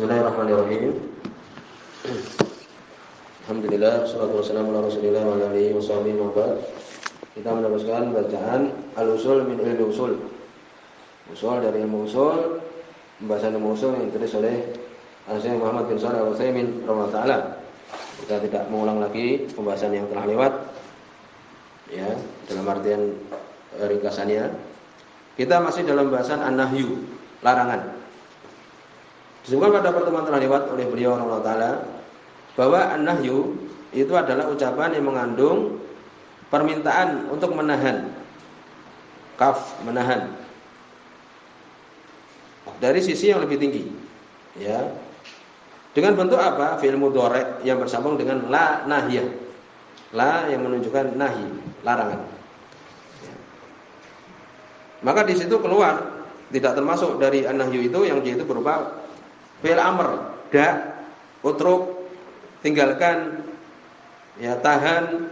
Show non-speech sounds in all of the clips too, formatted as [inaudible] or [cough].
Bismillahirrahmanirrahim. Alhamdulillah, salatu wassalamu ala Rasulillah wa alihi wa Kita meneruskan bacaan Al-Usul min Ilmi Usul. Usul dari ilmu usul, pembahasan ilmu usul yang ditulis oleh Syekh Muhammad bin Shalih Al-Utsaimin taala. Kita tidak mengulang lagi pembahasan yang telah lewat. Ya, dalam artian eh, ringkasannya. Kita masih dalam bahasan an-nahyu, larangan. Disebutkan pada pertemuan telah lewat oleh beliau Allah Taala bahwa an-nahyu itu adalah ucapan yang mengandung permintaan untuk menahan. Kaf menahan. Dari sisi yang lebih tinggi ya. Dengan bentuk apa? Fi'il mudhari yang bersambung dengan la nahiyah. La yang menunjukkan nahi larangan. Ya. maka di situ keluar tidak termasuk dari an-nahyu itu yang dia itu berupa Fi'il amr, da, utruk, tinggalkan, ya tahan.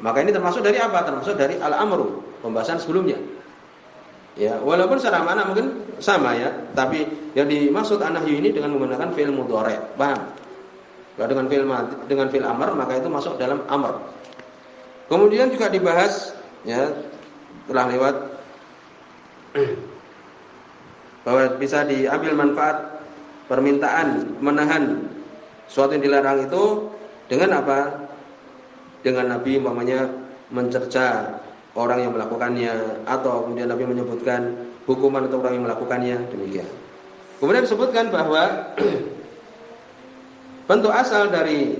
Maka ini termasuk dari apa? Termasuk dari al-amru, pembahasan sebelumnya. Ya, walaupun secara mana mungkin sama ya, tapi yang dimaksud anahyu ini dengan menggunakan fi'il mudhari. Paham? Kalau dengan fi'il dengan fi'il amr maka itu masuk dalam amr. Kemudian juga dibahas ya telah lewat [clears throat] bahwa bisa diambil manfaat permintaan menahan suatu yang dilarang itu dengan apa? Dengan Nabi umpamanya mencerca orang yang melakukannya atau kemudian Nabi menyebutkan hukuman untuk orang yang melakukannya demikian. Kemudian disebutkan bahwa [clears throat] bentuk asal dari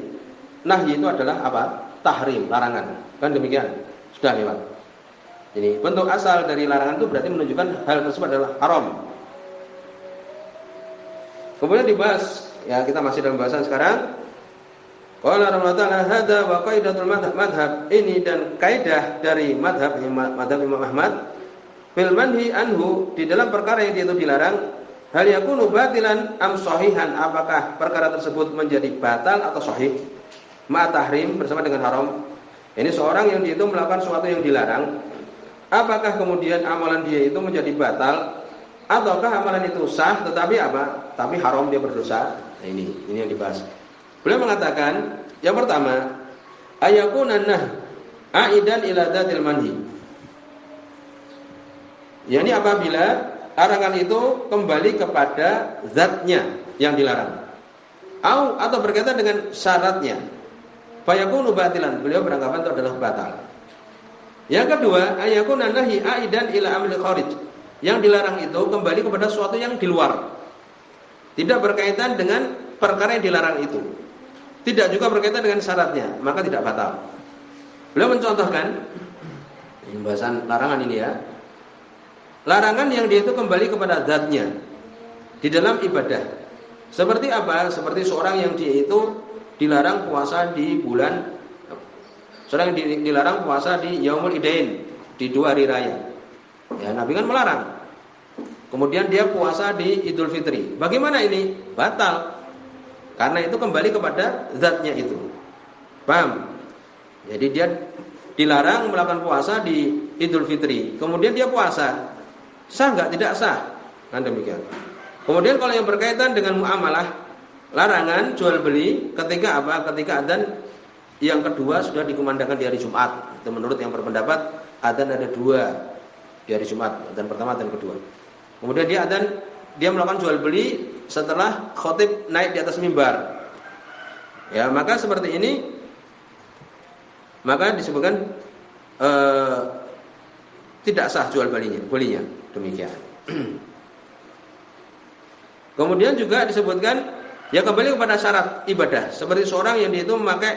nahi itu adalah apa? Tahrim, larangan. Kan demikian. Sudah lewat. Jadi bentuk asal dari larangan itu berarti menunjukkan hal tersebut adalah haram. Kemudian dibahas, ya kita masih dalam bahasan sekarang. Qala Rasulullah hada wa qaidatul madhab ini dan kaidah dari madhab madhab Imam Ahmad fil manhi anhu di dalam perkara yang itu dilarang hal yakunu batilan am sahihan apakah perkara tersebut menjadi batal atau sahih ma tahrim bersama dengan haram ini seorang yang dia itu melakukan sesuatu yang dilarang apakah kemudian amalan dia itu menjadi batal ataukah amalan itu sah tetapi apa? Tapi haram dia berdosa. Nah, ini ini yang dibahas. Beliau mengatakan yang pertama ayakunan nah aidan ila dzatil manhi. Yani apabila larangan itu kembali kepada zatnya yang dilarang. Au atau berkaitan dengan syaratnya. Fayakunu batilan. Beliau beranggapan itu adalah batal. Yang kedua, ayakunan nahi aidan ila amil kharij yang dilarang itu kembali kepada sesuatu yang di luar. Tidak berkaitan dengan perkara yang dilarang itu. Tidak juga berkaitan dengan syaratnya, maka tidak batal. Beliau mencontohkan pembahasan larangan ini ya. Larangan yang dia itu kembali kepada zatnya di dalam ibadah. Seperti apa? Seperti seorang yang dia itu dilarang puasa di bulan seorang yang dilarang puasa di Yaumul Idain di dua hari raya. Ya, Nabi kan melarang. Kemudian dia puasa di Idul Fitri. Bagaimana ini? Batal. Karena itu kembali kepada zatnya itu. Paham? Jadi dia dilarang melakukan puasa di Idul Fitri. Kemudian dia puasa. Sah nggak? Tidak sah. Kan demikian. Kemudian kalau yang berkaitan dengan muamalah, larangan jual beli ketika apa? Ketika adzan yang kedua sudah dikumandangkan di hari Jumat. Itu menurut yang berpendapat adzan ada dua di hari Jumat dan pertama dan kedua. Kemudian dia dan dia melakukan jual beli setelah khotib naik di atas mimbar. Ya, maka seperti ini maka disebutkan eh, tidak sah jual belinya, belinya. Demikian. [clears throat] Kemudian juga disebutkan ya kembali kepada syarat ibadah seperti seorang yang dia itu memakai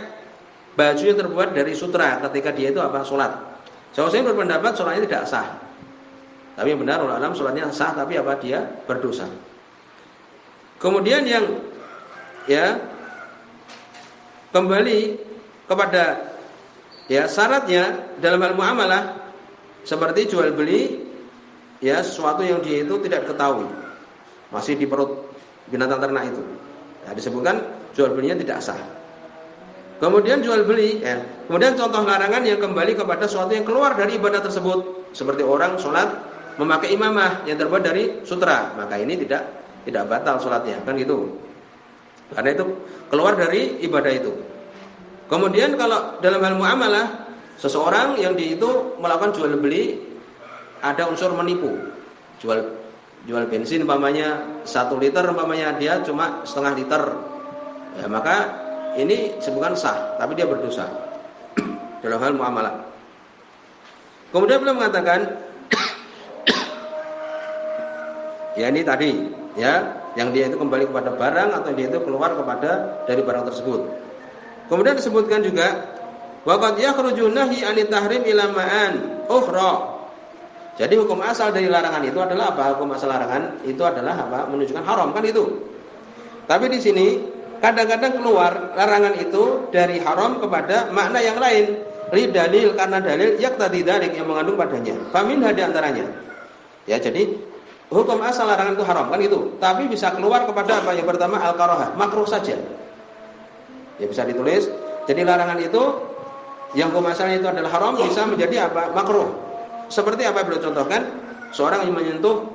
baju yang terbuat dari sutra ketika dia itu apa sholat. Saya berpendapat sholatnya tidak sah. Tapi yang benar ulama sholatnya sah tapi apa dia berdosa. Kemudian yang ya kembali kepada ya syaratnya dalam hal muamalah seperti jual beli ya sesuatu yang dia itu tidak ketahui masih di perut binatang ternak itu. Ya, disebutkan jual belinya tidak sah. Kemudian jual beli, ya. kemudian contoh larangan yang kembali kepada sesuatu yang keluar dari ibadah tersebut, seperti orang sholat memakai imamah yang terbuat dari sutra, maka ini tidak tidak batal sholatnya kan gitu. Karena itu keluar dari ibadah itu. Kemudian kalau dalam hal muamalah seseorang yang di itu melakukan jual beli ada unsur menipu. Jual jual bensin umpamanya satu liter umpamanya dia cuma setengah liter. Ya, maka ini bukan sah, tapi dia berdosa [clears throat] dalam hal muamalah. Kemudian beliau mengatakan ya ini tadi ya yang dia itu kembali kepada barang atau dia itu keluar kepada dari barang tersebut. Kemudian disebutkan juga waqad yakhruju nahi anit tahrim ila ma'an. Jadi hukum asal dari larangan itu adalah apa? Hukum asal larangan itu adalah apa? Menunjukkan haram kan itu. Tapi di sini kadang-kadang keluar larangan itu dari haram kepada makna yang lain. Li dalil karena dalil yak tadi dalil yang mengandung padanya. Famin di antaranya. Ya, jadi hukum asal larangan itu haram kan itu. Tapi bisa keluar kepada apa? Yang pertama al karoha makruh saja. Ya bisa ditulis. Jadi larangan itu yang hukum asalnya itu adalah haram bisa menjadi apa? Makruh. Seperti apa beliau contohkan? Seorang yang menyentuh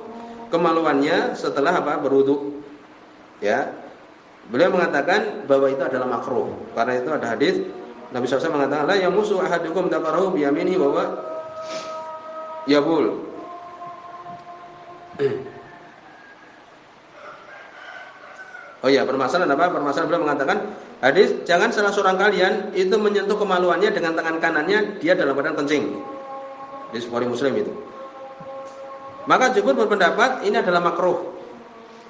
kemaluannya setelah apa? Berwudu. Ya. Beliau mengatakan bahwa itu adalah makruh. Karena itu ada hadis Nabi SAW mengatakan, "La yamusu ahadukum dzakarahu bi yaminihi wa yabul." Oh ya, permasalahan apa? Permasalahan beliau mengatakan hadis jangan salah seorang kalian itu menyentuh kemaluannya dengan tangan kanannya dia dalam badan kencing. Di Bukhari Muslim itu. Maka jumhur berpendapat ini adalah makruh.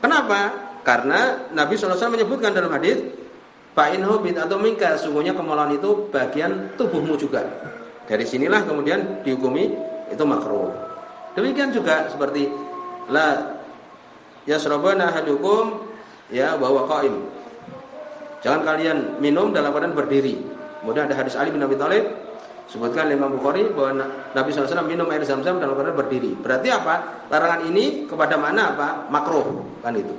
Kenapa? Karena Nabi SAW menyebutkan dalam hadis Fa'inhu atau mingka Sungguhnya kemaluan itu bagian tubuhmu juga Dari sinilah kemudian dihukumi Itu makruh Demikian juga seperti la yasrabana ahadukum ya bahwa qaim. Jangan kalian minum dalam keadaan berdiri. Kemudian ada hadis Ali bin Abi Thalib sebutkan Imam Bukhari bahwa Nabi SAW minum air zam-zam dalam keadaan berdiri. Berarti apa? Larangan ini kepada mana apa? Makruh kan itu.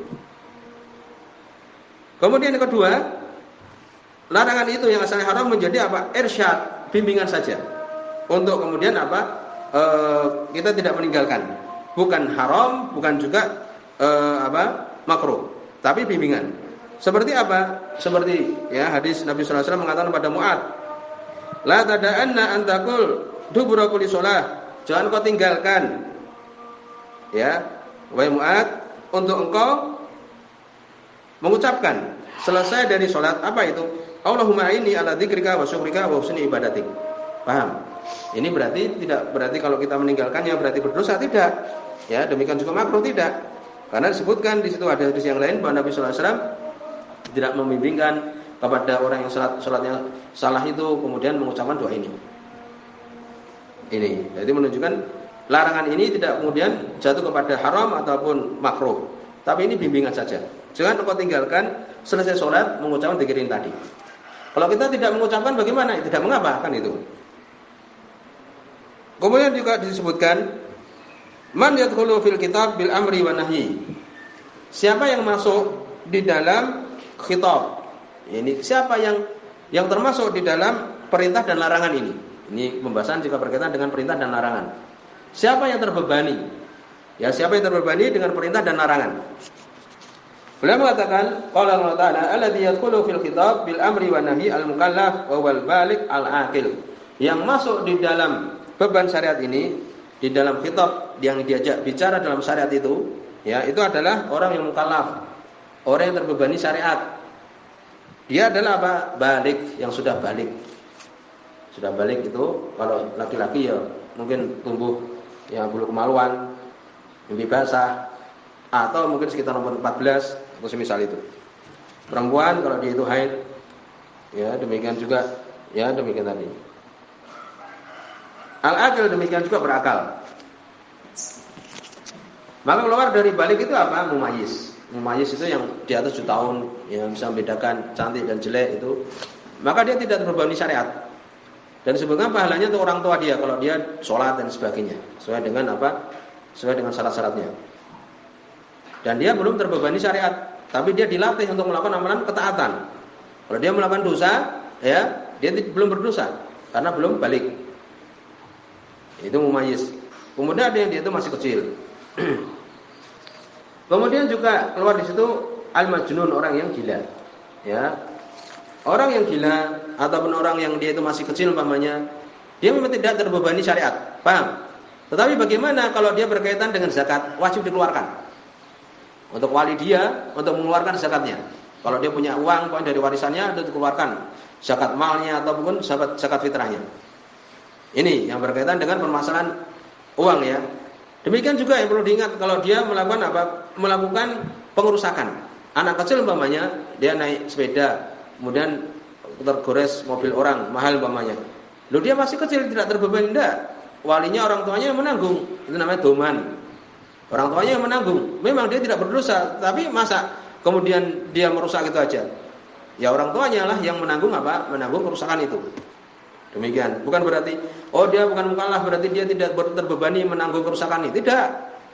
Kemudian yang kedua, larangan itu yang asalnya haram menjadi apa? Irsyad, bimbingan saja. Untuk kemudian apa? E, kita tidak meninggalkan bukan haram, bukan juga uh, apa? makruh, tapi bimbingan. Seperti apa? Seperti ya hadis Nabi sallallahu alaihi mengatakan pada Muad, "La tada'anna antakul dubura shalah." Jangan kau tinggalkan ya, wahai Muad, untuk engkau mengucapkan selesai dari sholat apa itu? Allahumma ini ala dzikrika wa syukrika wa husni ibadatik. Paham? Ini berarti tidak berarti kalau kita meninggalkannya berarti berdosa tidak. Ya, demikian juga makruh tidak. Karena disebutkan di situ ada hadis yang lain bahwa Nabi sallallahu alaihi wasallam tidak membimbingkan kepada orang yang salat salatnya salah itu kemudian mengucapkan doa ini. Ini, jadi menunjukkan larangan ini tidak kemudian jatuh kepada haram ataupun makruh. Tapi ini bimbingan saja. Jangan kau tinggalkan selesai sholat mengucapkan dikirin tadi. Kalau kita tidak mengucapkan bagaimana? Tidak mengapa kan itu. Kemudian juga disebutkan Man yadkhulu fil kitab bil amri wa nahyi. Siapa yang masuk di dalam khitab? Ini siapa yang yang termasuk di dalam perintah dan larangan ini? Ini pembahasan jika berkaitan dengan perintah dan larangan. Siapa yang terbebani? Ya, siapa yang terbebani dengan perintah dan larangan? Beliau mengatakan, qala Allah Ta'ala, "Alladzi yadkhulu fil khitab bil amri wa nahyi al mukallaf wa wal balik al aqil." Yang masuk di dalam beban syariat ini di dalam kitab yang diajak bicara dalam syariat itu, ya itu adalah orang yang mukallaf, orang yang terbebani syariat. Dia adalah apa? Balik yang sudah balik. Sudah balik itu kalau laki-laki ya mungkin tumbuh ya bulu kemaluan, mimpi basah atau mungkin sekitar nomor 14 atau semisal itu. Perempuan kalau dia itu haid ya demikian juga ya demikian tadi. Al-akil demikian juga berakal. Maka keluar dari balik itu apa? Mumayis. Mumayis itu yang di atas 7 tahun yang bisa membedakan cantik dan jelek itu. Maka dia tidak terbebani syariat. Dan sebenarnya pahalanya untuk orang tua dia kalau dia sholat dan sebagainya. Sesuai dengan apa? Sesuai dengan syarat-syaratnya. Dan dia belum terbebani syariat, tapi dia dilatih untuk melakukan amalan ketaatan. Kalau dia melakukan dosa, ya, dia belum berdosa karena belum balik. Itu mumayyiz. Kemudian ada yang dia itu masih kecil. [clears throat] Kemudian juga keluar di situ al-majnun orang yang gila. Ya. Orang yang gila ataupun orang yang dia itu masih kecil umpamanya, dia memang tidak terbebani syariat. Paham? Tetapi bagaimana kalau dia berkaitan dengan zakat, wajib dikeluarkan. Untuk wali dia untuk mengeluarkan zakatnya. Kalau dia punya uang dari warisannya itu dikeluarkan zakat malnya ataupun zakat fitrahnya. Ini yang berkaitan dengan permasalahan uang ya. Demikian juga yang perlu diingat kalau dia melakukan apa? Melakukan pengerusakan. Anak kecil umpamanya dia naik sepeda, kemudian tergores mobil orang mahal umpamanya. Lu dia masih kecil tidak terbebani enggak. Walinya orang tuanya yang menanggung. Itu namanya doman. Orang tuanya yang menanggung. Memang dia tidak berdosa, tapi masa kemudian dia merusak itu aja. Ya orang tuanya lah yang menanggung apa? Menanggung kerusakan itu. Demikian. Bukan berarti oh dia bukan mukallaf berarti dia tidak terbebani menanggung kerusakan ini. Tidak.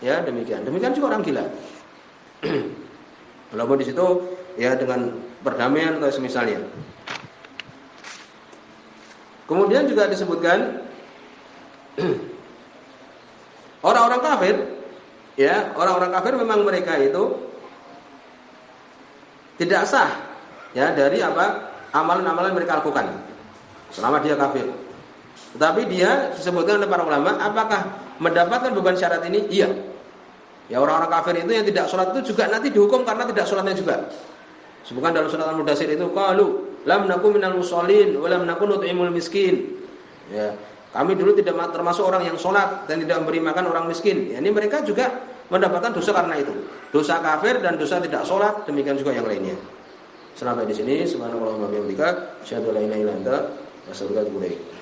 Ya, demikian. Demikian juga orang gila. [clears throat] Walaupun di situ ya dengan perdamaian atau semisalnya. Kemudian juga disebutkan [clears throat] orang-orang kafir ya, orang-orang kafir memang mereka itu tidak sah ya dari apa? amalan-amalan mereka lakukan selama dia kafir. Tetapi dia disebutkan oleh para ulama, apakah mendapatkan beban syarat ini? Iya. Ya orang-orang kafir itu yang tidak sholat itu juga nanti dihukum karena tidak sholatnya juga. Sebutkan dalam surat Al-Mudassir itu qalu lam nakum minal musallin wa lam nakun nut'imul miskin. Ya, kami dulu tidak termasuk orang yang sholat dan tidak memberi makan orang miskin. Ya, ini mereka juga mendapatkan dosa karena itu. Dosa kafir dan dosa tidak sholat, demikian juga yang lainnya. Sampai di sini, subhanallah wa bihamdika, asyhadu assegurat Borrell.